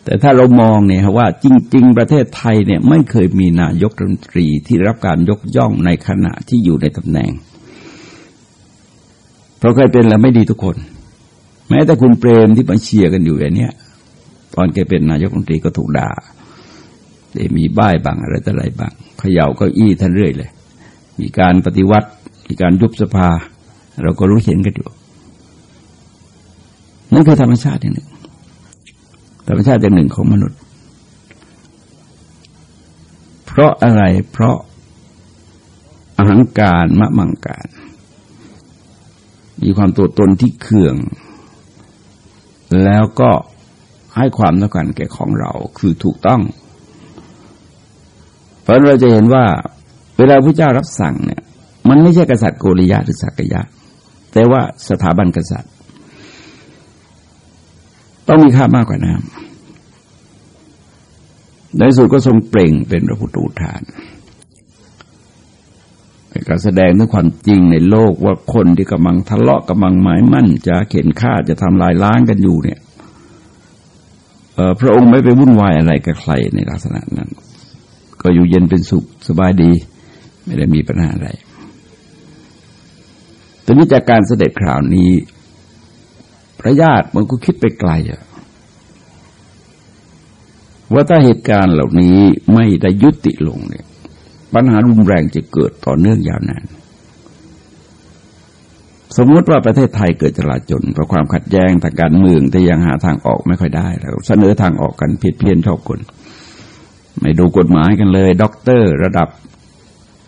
แต่ถ้าเรามองเนี่ยว่าจริง ๆ ประเทศไทยเนี่ยไม่เคยมีนายกรัฐมนตรีที่รับการยกย่องในขณะที่อยู่ในตำแหน่ง เพราะเคยเป็นแล้วไม่ดีทุกคน แม้แต่คุณเปรมที่มาเชียร์กันอยู่อย่างเนี้ยตอนแกเป็นนายกรัฐมนตรีก็ถูกด่าเดมีบ้ายบางอะไรต่ออะไรบางเขย่าก็อี้ท่านเรื่อยเลย มีการปฏิวัติ มีการยุบสภา เราก็รู้เห็นกันอยู่นั่นคือธรรมชาติอย่างหนึ่ง ธรรมชาติอย่างหนึ่งของมนุษย์ เพราะอะไรเพราะอาหังการมะมังการ มีความตัวตนที่เขื่อง แล้วก็ให้ความต้องการแก่ของเราคือถูกต้อง เพราะเราจะเห็นว่า เวลาพระเจ้ารับสั่งเนี่ย มันไม่ใช่กษัตริย์โกริยะหรือสักยะ แต่ว่าสถาบันกษัตริย์ ต้องมีค่ามากกว่าน้ำในสุดก็ทรงเปล่งเป็นพระพุทธูทานเป็นการแสดงถึงความจริงในโลกว่าคนที่กำลังทะเลาะกำลังหมายมั่น จะเข็นฆ่าจะทำลายล้างกันอยู่เนี่ยพระองค์ไม่ไปวุ่นวายอะไรกับใครในลักษณะนั้น ก็อยู่เย็นเป็นสุขสบายดี ไม่ได้มีปัญหาอะไรแต่นี้จากการเสด็จคราวนี้ ระญาติมันก็คิดไปไกลอะว่าถ้าเหตุการณ์เหล่านี้ไม่ได้ยุติลงเนี่ย ปัญหารุนแรงจะเกิดต่อเนื่องยาวนาน สมมติว่าประเทศไทยเกิดจลาจลเพราะความขัดแย้งทางการเมืองแต่ยังหาทางออกไม่ค่อยได้แล้วเสนอทางออกกันผิดเพี้ยนชอบคนไม่ดูกฎหมายกันเลยด็อกเตอร์ ระดับ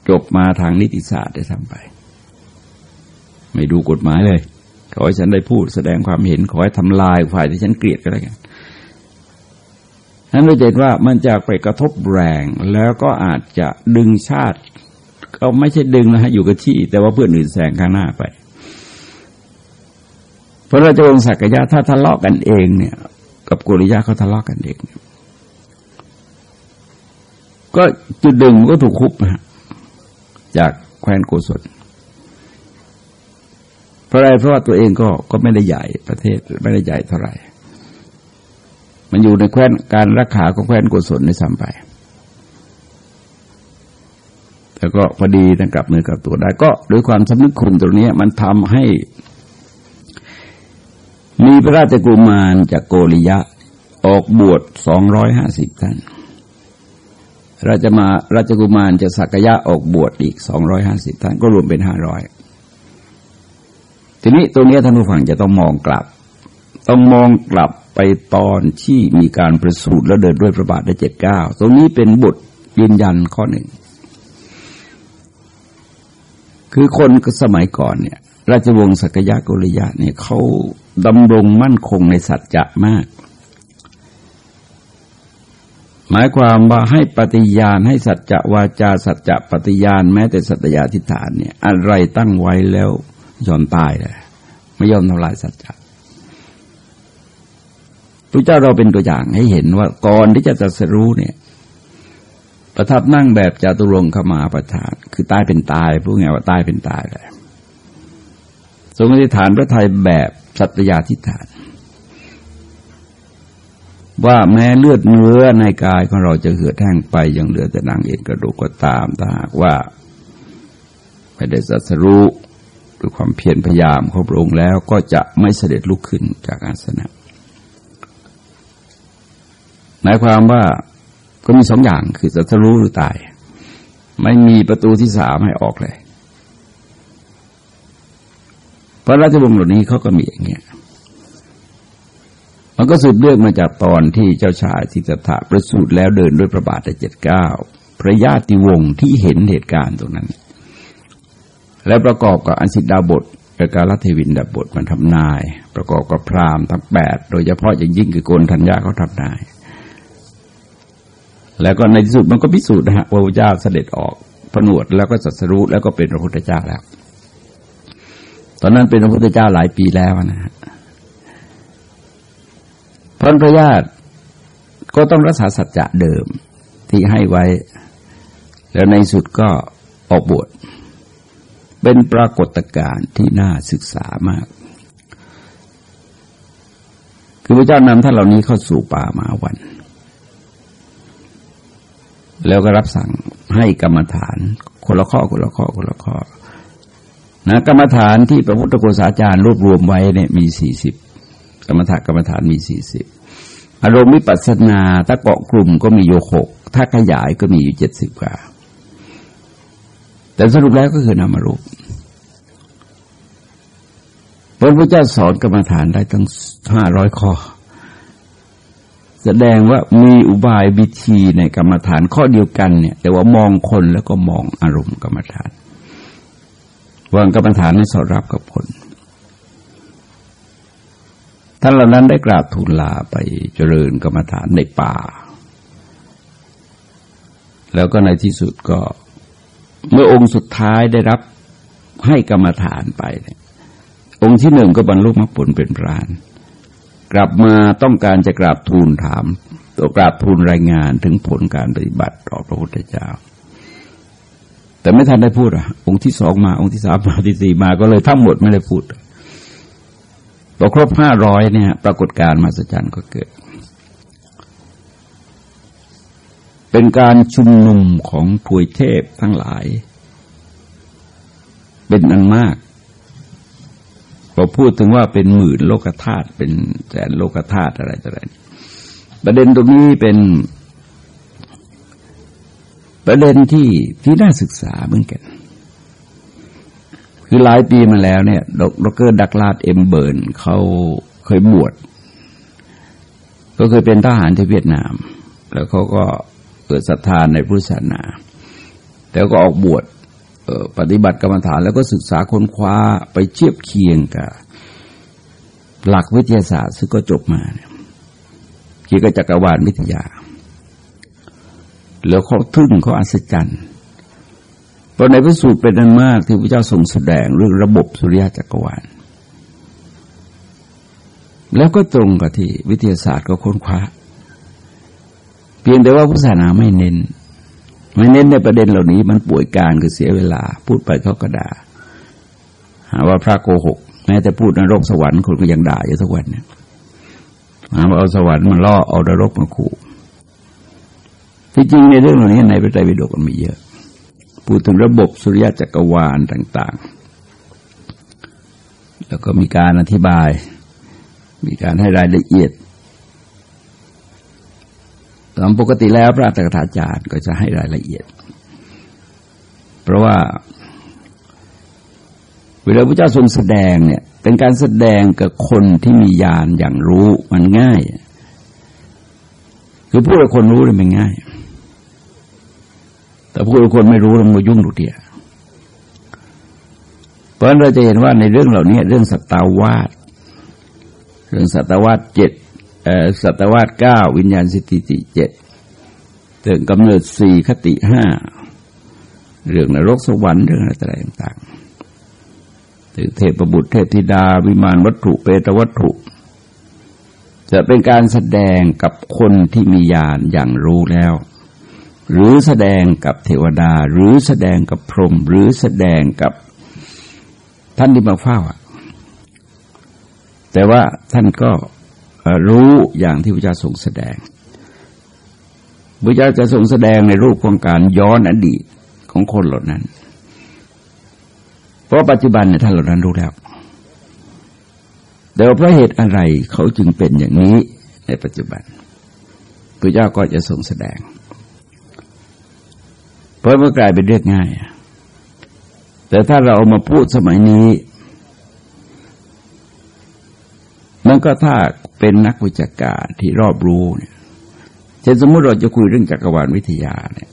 จบมาทางนิติศาสตร์ได้ทำไป ไม่ดูกฎหมายเลย ขอให้ฉันได้พูดแสดงความเห็นขอให้ทำลายฝ่ายที่ฉันเกลียดก็แล้วกันนั้นเราเห็นว่ามันจะไปกระทบแรงแล้วก็อาจจะดึงชาติ ก็ไม่ใช่ดึงนะฮะอยู่กับที่ แต่ว่าเพื่อนอื่นแซงข้างหน้าไป พระราชวงศ์สักยะถ้าทะเลาะกันเองเนี่ย กับกุริยะเขาทะเลาะกันเองก็จุดดึงก็ถูกคุบจากแคว้นโกศล ราะอะไรเพราะว่าตัวเองก็ก็ไม่ได้ใหญ่ประเทศไม่ได้ใหญ่เท่าไหร่ มันอยู่ในแคว้นการรักษาของแคว้นโกศลในสัมไปแล้วก็พอดีตั้งกลับมือกับตัวได้ ก็ด้วยความสำนึกคุณตรงนี้มันทำให้ มีพระราชกุมารจากโกริยะ ออกบวชสองร้อยห้าสิบท่านราชมาราชกุมารจะสักยะออกบวชอีกสองร้อยห้าสิบท่านก็รวมเป็นห้าร้อย ทีนี้ตัวนี้ท่านผู้ฟังจะต้องมองกลับ ต้องมองกลับไปตอนที่มีการประสูติแล้วเดินด้วยพระบาทได้เจ็ดเก้าตรงนี้เป็นบทยืนยันข้อหนึ่ง คือคนสมัยก่อนเนี่ย ราชวงศ์สักยะกุลยะเนี่ยเขาดำรงมั่นคงในสัจจะมาก หมายความว่าให้ปฏิญาณให้สัจจะวาจาสัจจะปฏิญาณแม้แต่สัตยาธิฐานเนี่ย อะไรตั้งไว้แล้ว ยอมตายเลยไม่ยอมทำลายสัจจะพระเจ้าเราเป็นตัวอย่างให้เห็นว่าก่อนที่จะจัสรู้เนี่ย ประทับนั่งแบบจตุรงขมาประทาน คือตายเป็นตายพูดง่ายว่าตายเป็นตายเลยทรงอธิษฐานพระไทยแบบสัตยาธิฐาน ว่าแม้เลือดเนื้อในกายของเราจะเหือดแห้งไปยังเหลือแต่นางเอ็นกระดูกก็ตามถ้าหากว่า ไม่ได้สัสรู้ ด้วยความเพียรพยายามของพระองค์แล้วก็จะไม่เสด็จลุกขึ้นจากอาสนะหมายความว่าก็มีสองอย่างคือสัรู้หรือตาย ไม่มีประตูที่สามให้ออกเลย พระราชวงศ์เหล่านี้เขาก็มีอย่างเงี้ยมันก็สืบเรื่องมาจากตอนที่เจ้าชายทิตถะประสูติแล้วเดินด้วยพระบาทได้เจ็ดเก้าพระญาติวงศ์ที่เห็นเหตุการณ์ตรงนั้น และประกอบกับอันสิดาบทและการรัฐวินดาบทมันทำนาย ประกอบกับพราหมณ์ทั้งแปดโดยเฉพาะอย่างยิ่งคือโกนธัญญาเขาทำนาย แล้วก็ในที่สุดมันก็พิสูจน์นะฮะว่าพระเจ้าเสด็จออกผนวดแล้วก็สัสรู้แล้วก็เป็นพระพุทธเจ้าแล้ว ตอนนั้นเป็นพระพุทธเจ้าหลายปีแล้วนะฮะพระพระญาติก็ต้องรักษาสัจจะเดิมที่ให้ไว้ แล้วในสุดก็ออกบวช เป็นปรากฏการณ์ที่น่าศึกษามาก คือพระเจ้านำท่านเหล่านี้เข้าสู่ป่ามาวัน แล้วก็รับสั่งให้กรรมฐานคนละข้อคนละข้อคนละข้อนะกรรมฐานที่พระพุทธโกษาจารย์รวบรวมไว้เนี่ยมีสี่สิบกรรมฐานกรรมฐานมีสี่สิบอารมณ์วิปัสสนาถ้าเกาะกลุ่มก็มีโยหกถ้าขยายก็มีอยู่เจ็ดสิบกว่าแต่สรุปแล้วก็คือนามรูป พระพุทธเจ้าสอนกรรมฐานได้ตั้งห้าร้อยข้อ แสดงว่ามีอุบายวิธีในกรรมฐานข้อเดียวกันเนี่ย แต่ว่ามองคนแล้วก็มองอารมณ์กรรมฐานวางกรรมฐานให้สอดรับกับผลท่านเหล่านั้นได้กราบทูลลาไปเจริญกรรมฐานในป่า แล้วก็ในที่สุดก็ เมื่อองค์สุดท้ายได้รับให้กรรมฐานไปเนี่ย องค์ที่หนึ่งก็บรรลุมรรคผลเป็นพราน กลับมาต้องการจะกราบทูลถามตัวกราบทูลรายงานถึงผลการปฏิบัติต่อพระพุทธเจ้า แต่ไม่ทันได้พูดอะ องค์ที่สองมา องค์ที่สามมาที่สี่มาก็เลยทั้งหมดไม่ได้พูดพอครบห้าร้อยเนี่ย ปรากฏการณ์มาสัจจันก็เกิด เป็นการชุมนุมของผุยเทพทั้งหลาย เป็นอันมาก พอพูดถึงว่าเป็นหมื่นโลกธาตุเป็นแสนโลกธาตุอะไรต่ออะไรประเด็นตรงนี้เป็น ประเด็นที่ที่น่าศึกษาเหมือนกัน คือหลายปีมาแล้วเนี่ยดร. Douglas M. Burns เขาเคยบวชก็เคยเป็นทหารที่เวียดนาม แล้วเขาก็เกิดศรัทธาในพุทธศาสนา แล้วก็ออกบวช ปฏิบัติกรรมฐานแล้วก็ศึกษาค้นคว้าไปเทียบเคียงกับหลักวิทยาศาสตร์ซึ่งก็จบมาเนี่ยเกี่ยวกับจักรวาลวิทยา แล้วเขาทึ่งเขาอัศจรรย์เพราะในพระสูตรเป็นนั้นมากที่พระเจ้าทรงแสดงเรื่องระบบสุริยะจักรวาล แล้วก็ตรงกับที่วิทยาศาสตร์ก็ค้นคว้า เพียงแต่ว่าพุทธศาสนาไม่เน้น ไม่เน้นในประเด็นเหล่านี้มันป่วยการคือเสียเวลา พูดไปเขาก็ด่าหาว่าพระโกหกแม้แต่พูดนรกสวรรค์คนก็ยังด่าอยู่ทุกวันเนี่ยหาว่าเอาสวรรค์มาล่อเอานรกมาขู่ที่จริงในเรื่องเหล่านี้ในพระไตรปิฎกมันมีเยอะ พูดถึงระบบสุริยะจักรวาลต่าง ๆ แล้วก็มีการอธิบาย มีการให้รายละเอียดามปกติแล้วพระอัตถกถาจารย์ก็จะให้รายละเอียด เพราะว่าเวลาพระเจ้าทรงแสดงเนี่ย เป็นการแสดงกับคนที่มีญาณอย่างรู้มันง่าย คือพูดกับคนรู้เลยมันง่าย แต่พูดคนไม่รู้ล้วมันยุ่งดุเดียเพราะเราจะเห็นว่าในเรื่องเหล่านี้เรื่องสัตวาสเรื่องสัตวาสเจ็ด สัตวาสเก้าวิญญาณสถิติเจ็ดถึงกำเนิดสี่คติห้าเรื่องนรกสวรรค์เรื่องอะไรต่างๆถึงเทพบุตรเทพธิดา วิมานวัตถุเปตวัตถุ จะเป็นการแสดงกับคนที่มีญาณอย่างรู้แล้ว หรือแสดงกับเทวดา หรือแสดงกับพรหมหรือแสดงกับท่านที่มาเฝ้าแต่ว่าท่านก็ รู้อย่างที่พระเจ้าทรงแสดงพระเจ้าจะทรงแสดงในรูปของการย้อนอดีตของคนเหล่านั้น เพราะปัจจุบันเนี่ยท่านเหล่านั้นรู้แล้วแต่ว่าเพราะเหตุอะไรเขาจึงเป็นอย่างนี้ในปัจจุบันพระเจ้าก็จะทรงแสดง เพราะมันกลายเป็นเรื่องง่าย แต่ถ้าเราเอามาพูดสมัยนี้ มันก็ถ้าเป็นนักวิชาการที่รอบรู้เนี่ยเช่นสมมติเราจะคุยเรื่องจักรวาลวิทยาเนี่ย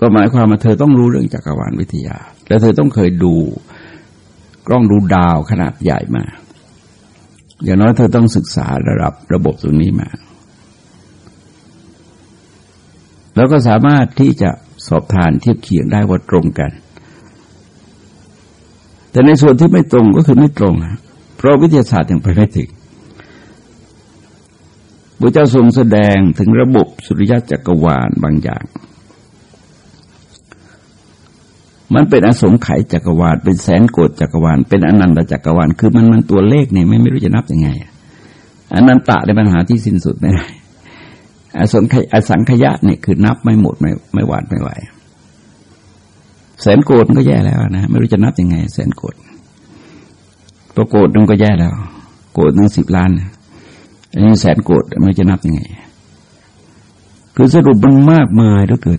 ก็หมายความว่าเธอต้องรู้เรื่องจักรวาลวิทยา และเธอต้องเคยดูกล้องดูดาวขนาดใหญ่มาอย่างน้อยเธอต้องศึกษาระดับระบบตรงนี้มา แล้วก็สามารถที่จะสอบทานเทียบเคียงได้ว่าตรงกัน แต่ในส่วนที่ไม่ตรงก็คือไม่ตรง เพราะวิทยาศาสตร์ยังไปไม่ถึง พระเจ้าทรงแสดงถึงระบบสุริยะจักรวาลบางอย่าง มันเป็นอสงไขยจักรวาล เป็นแสนโกดจักรวาล เป็นอนันตจักรวาล คือมันมันตัวเลขเนี่ยไม่ไม่รู้จะนับยังไงอนันตะในปัญหาที่สิ้นสุดไม่ได้อสงไขอสังขยะเนี่ยคือนับไม่หมดไม่ไม่หวาดไม่ไหว แสนโกดก็แย่แล้วนะ ไม่รู้จะนับยังไง แสนโกดตัวโกดนึงก็แย่แล้ว โกดนึงสิบล้าน อันนี้แสนโกดไม่จะนับยังไง คือสรุปมันมากมายเหลือเกิน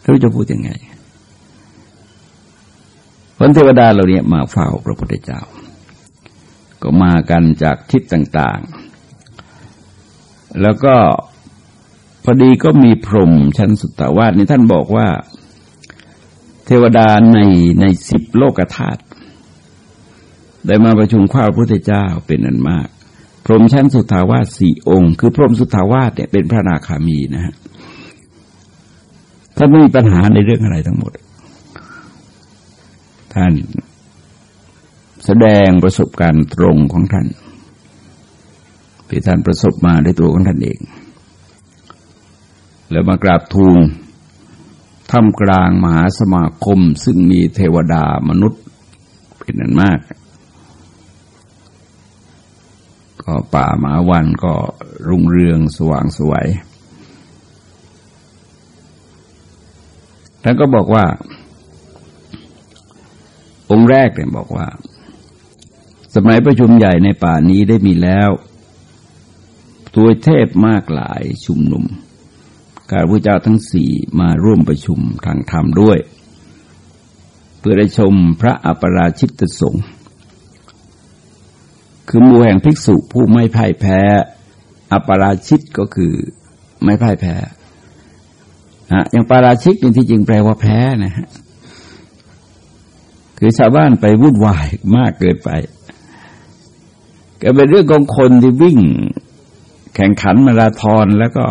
ไม่รู้จะพูดยังไงวันเทวดาเราเนี่ยมาเฝ้าพระพุทธเจ้า ก็มากันจากทิศต่างๆ แล้วก็พอดีก็มีพรหมชั้นสุตตาวาสนี่ท่านบอกว่า เทวดาในในสิบโลกธาตุได้มาประชุมข้าวพระพุทธเจ้าเป็นอันมาก พรหมชั้นสุทาวาสสี่องค์ คือพรหมสุทาวาสเนี่ยเป็นพระนาคามีนะฮะท่านไม่มีปัญหาในเรื่องอะไรทั้งหมด ท่านแสดงประสบการณ์ตรงของท่านที่ท่านประสบมาด้วยตัวของท่านเอง แล้วมากราบทูลท่ามกลางมหาสมาคม ซึ่งมีเทวดามนุษย์เป็นนันมาก ก็ป่าหมาวันก็รุ่งเรืองสว่างสวยท่านก็บอกว่า องค์แรกเนี่ยบอกว่า สมัยประชุมใหญ่ในป่านี้ได้มีแล้วตัวเทพมากหลายชุมนุมการพระเจ้าทั้งสี่มาร่วมประชุมทางธรรมด้วย เพื่อได้ชมพระอัปราชิตสงฆ์ คือมูแห่งภิกษุผู้ไม่พ่ายแพ้ อปราชิตก็คือไม่พ่ายแพ้นะอย่างปาราชิกนี่ที่จริงแปลว่าแพ้นะฮะคือชาวบ้านไปวุ่นวายมากเกินไป ก็เป็นเรื่องของคนที่วิ่ง แข่งขันมาราธอนแล้วก็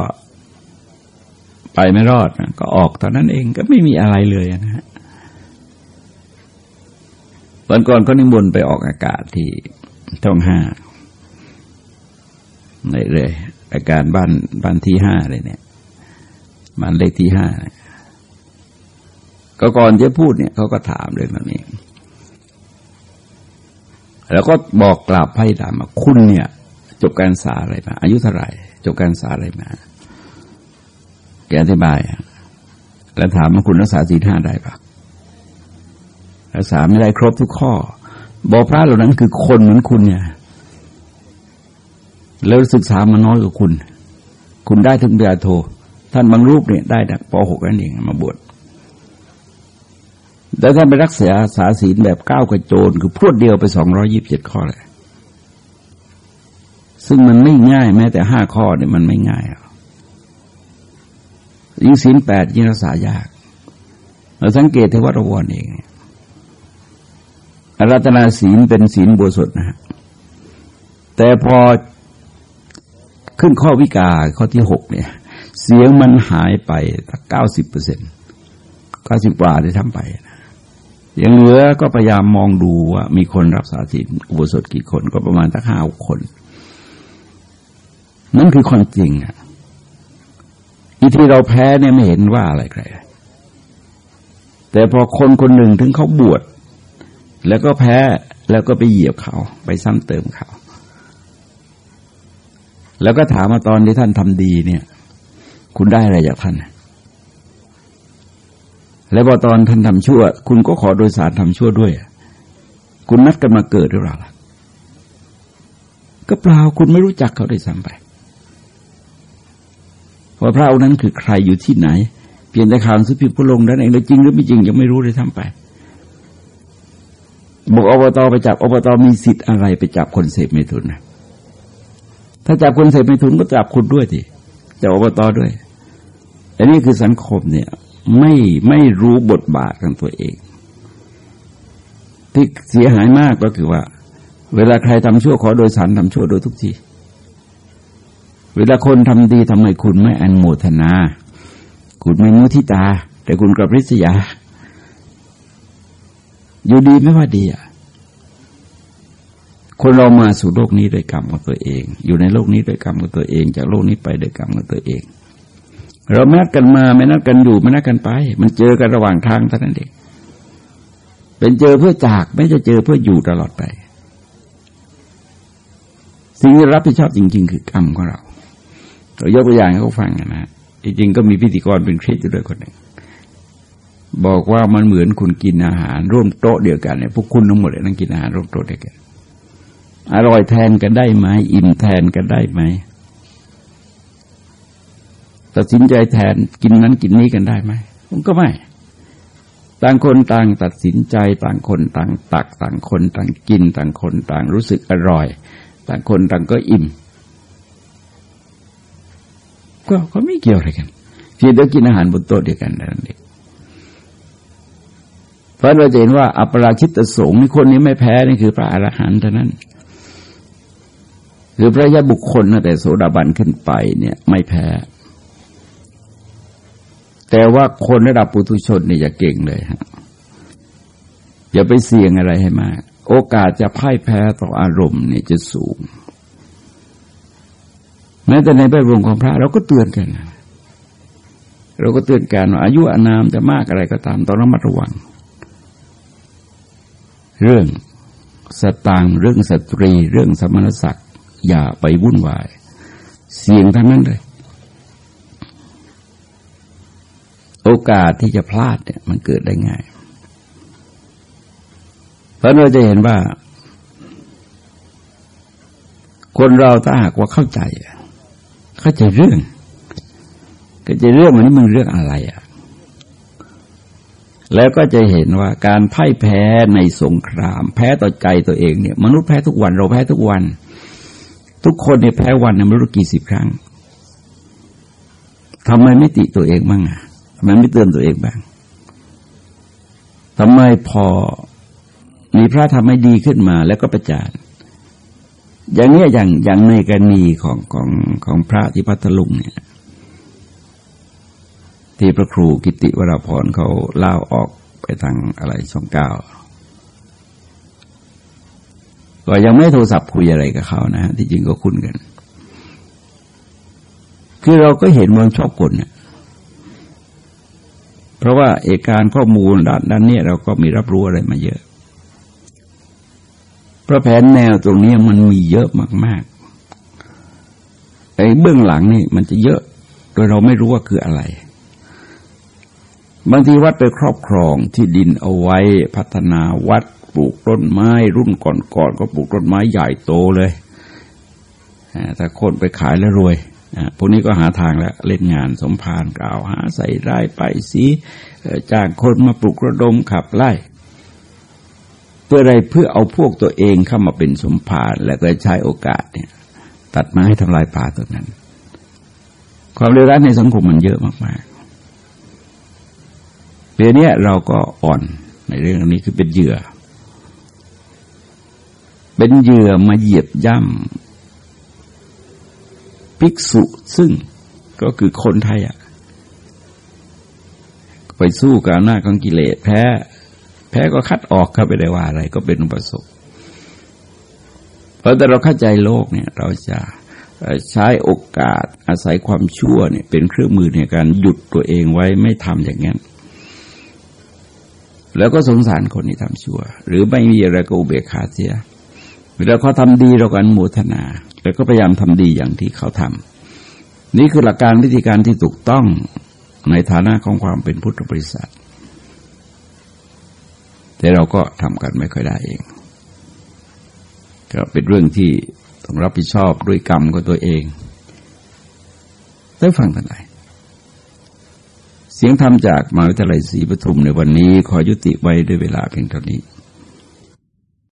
ไปไม่รอดนะก็ออกตอนนั้นเองก็ไม่มีอะไรเลยนะฮะวันก่อนก็นิมนต์ไปออกอากาศที่ ช่องห้าในเลย อาการบ้านบ้านที่ห้าเลยเนี่ยบ้านเลขที่ห้าก็ก่อนจะพูดเนี่ยเขาก็ถามเรื่องนี้ แล้วก็บอกกลับให้ถามาคุณเนี่ย จบการศึกษาอะไรมา อายุเท่าไหร่จบการศึกษาอะไรมาแกอธิบายแล้วถามว่าคุณรักษาสีห้าได้ปะรักษาไม่ได้ครบทุกข้อ บอกพระเหล่านั้นคือคนเหมือนคุณเนี่ย แล้วศึกษามาน้อยกว่าคุณ คุณได้ถึงเดียโท ท่านบางรูปเนี่ยได้ดักปหกนั่นเองมาบวชแต่ท่านไปรักษาสาศีลแบบก้าวกระโจน คือพรวดเดียวไปสองร้อยิบเจ็ดข้อเลยซึ่งมันไม่ง่ายแม้แต่ห้าข้อเนี่ยมันไม่ง่ายยิ่งศีลแปดยิ่งรักษายาก เราสังเกตที่วัดรวรเองอา รัตนาศีลเป็นศีลบวสดนะฮะแต่พอขึ้นข้อวิกาข้อที่หกเนี่ย เสียงมันหายไปตั้งเก้าสิบเปอร์เซ็นต์เก้าสิบกว่าได้ทำไปนะยังเหลือก็พยายามมองดูว่า มีคนรับสาธิตอุโบสถกี่คนก็ประมาณตั้งห้าคน นั่นคือความจริงอะอีที่เราแพ้เนี่ยไม่เห็นว่าอะไรใครแต่พอคนคนหนึ่งถึงเขาบวช แล้วก็แพ้แล้วก็ไปเหยียบเขา ไปซ้ำเติมเขา แล้วก็ถามมาตอนที่ท่านทำดีเนี่ย คุณได้อะไรจากท่านแล้วพอตอนท่านทำชั่ว คุณก็ขอโดยสารทำชั่วด้วย คุณนัดกันมาเกิดหรือเปล่าล่ะก็เปล่าคุณไม่รู้จักเขาได้ซ้ำไปว่าพระองค์นั้นคือใครอยู่ที่ไหนเพียงแต่ข่าวสุพิพุลงนั้นเองแล้วจริงหรือไม่จริงยังไม่รู้เลยทั้งไป บอกอบตไปจับอบตมีสิทธิ์อะไรไปจับคนเสพเมถุนนะถ้าจับคนเสพเมถุนก็จับคุณด้วยทีจับอบตด้วย อันนี้คือสังคมเนี่ยไม่ไม่รู้บทบาทของตัวเอง ที่เสียหายมากก็คือว่า เวลาใครทำชั่วขอโดยสารทำชั่วโดยทุกทีเวลาคนทำดีทำไมคุณไม่อันโมทนา คุณไม่มุทิตา แต่คุณกระพริษยา อยู่ดีไม่ว่าดีอะ คนเรามาสู่โลกนี้โดยกรรมของตัวเอง อยู่ในโลกนี้โดยกรรมของตัวเอง จากโลกนี้ไปโดยกรรมของตัวเอง เราแม้กันมาไม่นัดกันอยู่ไม่นัดกันไป มันเจอกันระหว่างทางเท่านั้นเองเป็นเจอเพื่อจากไม่จะเจอเพื่ออยู่ตลอดไป สิ่งที่รับผิดชอบจริง ๆ คือกรรมของเราเรายกตัวอย่างให้เขาฟังนะจริงๆก็มีพิธีกรเป็นคริสต์ด้วยคนหนึ่ง บอกว่ามันเหมือนคุณกินอาหาร ร่วมโต๊ะเดียวกันเนี่ยพวกคุณทั้งหมดเลยนั่งกินอาหารร่วมโต๊ะเดียวกันอร่อยแทนกันได้ไหมอิ่มแทนกันได้ไหมตัดสินใจแทนกินนั้นกินนี้กันได้ไหมผมก็ไม่ต่างคนต่างตัดสินใจต่างคนต่างตัก ต่างคนต่างกิน ต่างคนต่างรู้สึกอร่อย ต่างคนต่างก็อิ่ม ก็ก็ไม่เกี่ยวอะไรกันเพียงแต่กินอาหารบนโต๊ะเดียวกันนั่นเอง ราะเราจะเห็นว่าอัปราชิตสงฆ์นี่คนนี้ไม่แพ้นี่คือพระอรหันต์เท่านั้น คือพระยาบุคคลนะแต่โสดาบันขึ้นไปเนี่ยไม่แพ้ แต่ว่าคนระดับปุถุชนเนี่ยอย่าเก่งเลยฮะอย่าไปเสี่ยงอะไรให้มาก โอกาสจะพ่ายแพ้ต่ออารมณ์เนี่ยจะสูง แม้แต่ในแวดวงของพระเราก็เตือนกัน เราก็เตือนกันว่าอายุอานามจะมากอะไรก็ตามต้องระมัดระวัง เรื่องสตางเรื่องสตรี เรื่องสมณศักดิ์อย่าไปวุ่นวาย เสี่ยงทั้งนั้นเลย โอกาสที่จะพลาดเนี่ย มันเกิดได้ง่าย เพราะเราจะเห็นว่า คนเราถ้าหากว่าเข้าใจ เข้าใจเรื่อง ก็จะเรื่องมันนี่มันเรื่องอะไรอะ แล้วก็จะเห็นว่าการพ่ายแพ้ในสงคราม แพ้ต่อใจตัวเองเนี่ยมนุษย์แพ้ทุกวันเราแพ้ทุกวัน ทุกคนเนี่ยแพ้วันเนี่ยไม่รู้กี่สิบครั้งทำไมไม่ติตัวเองบ้างอะทำไมไม่เตือนตัวเองบ้างทำไมพอมีพระทำให้ดีขึ้นมาแล้วก็ประจานอย่างนี้อย่างอย่างในกรณีของของของพระที่พัทลุงเนี่ย ที่พระครูกิติวราพรเขาเล่าออกไปทางอะไรช่องเก้าก็ยังไม่โทรศัพท์คุยอะไรกับเขานะฮะที่จริงก็คุ้นกัน คือเราก็เห็นมันชอบกลเนี่ยเพราะว่าเอกการข้อมูลด้านด้านนี้เราก็มีรับรู้อะไรมาเยอะพราะแผนแนวตรงนี้มันมีเยอะมากๆไอ้เบื้องหลังนี่มันจะเยอะ โดยเราไม่รู้ว่าคืออะไร บางทีวัดไปครอบครองที่ดินเอาไว้พัฒนาวัดปลูกต้นไม้ รุ่นก่อนๆกก็ปลูกต้นไม้ใหญ่โตเลยถ้าคนไปขายแล้วรวยพวกนี้ก็หาทางแล้วเล่นงานสมภารกล่าวหาใส่ไร้ไปสีจ้างคนมาปลุกระดมขับไล่ เพื่ออะไรเพื่อเอาพวกตัวเองเข้ามาเป็นสมภารแล้วก็ใช้โอกาสเนี่ย ตัดไม้ทำลายป่าตัวนั้น ความเลวร้ายในสังคมมันเยอะมากๆ เปียนี้เราก็อ่อนในเรื่องนี้คือเป็นเหยื่อ เป็นเหยื่อมาเหยียบย่ำภิกษุซึ่งก็คือคนไทยอะไปสู้กับหน้าของกิเลสแพ้ แพ้ก็คัดออกครับไปได้ว่าอะไร ก็เป็นอุปสมเพราะแต่เราเข้าใจโลกเนี่ย เราจะใช้โอกาสอาศัยความชั่วเนี่ย เป็นเครื่องมือในการหยุดตัวเองไว้ไม่ทำอย่างนั้น แล้วก็สงสารคนที่ทำชั่ว หรือไม่มีอะไรก็อุเบกขาเสียเวลาเขาทำดีเราก็อนโมทนา แล้วก็พยายามทำดีอย่างที่เขาทำนี่คือหลักการวิธีการที่ถูกต้องในฐานะของความเป็นพุทธบริษัท แต่เราก็ทำกันไม่ค่อยได้เอง ก็เป็นเรื่องที่ต้องรับผิดชอบด้วยกรรมของตัวเองได้ฟังกันไหน สียงธรรมจากมหาวิทยาลัยศรีปทุมในวันนี้ขอยุติไว้ด้วยเวลาเพียงเท่านี้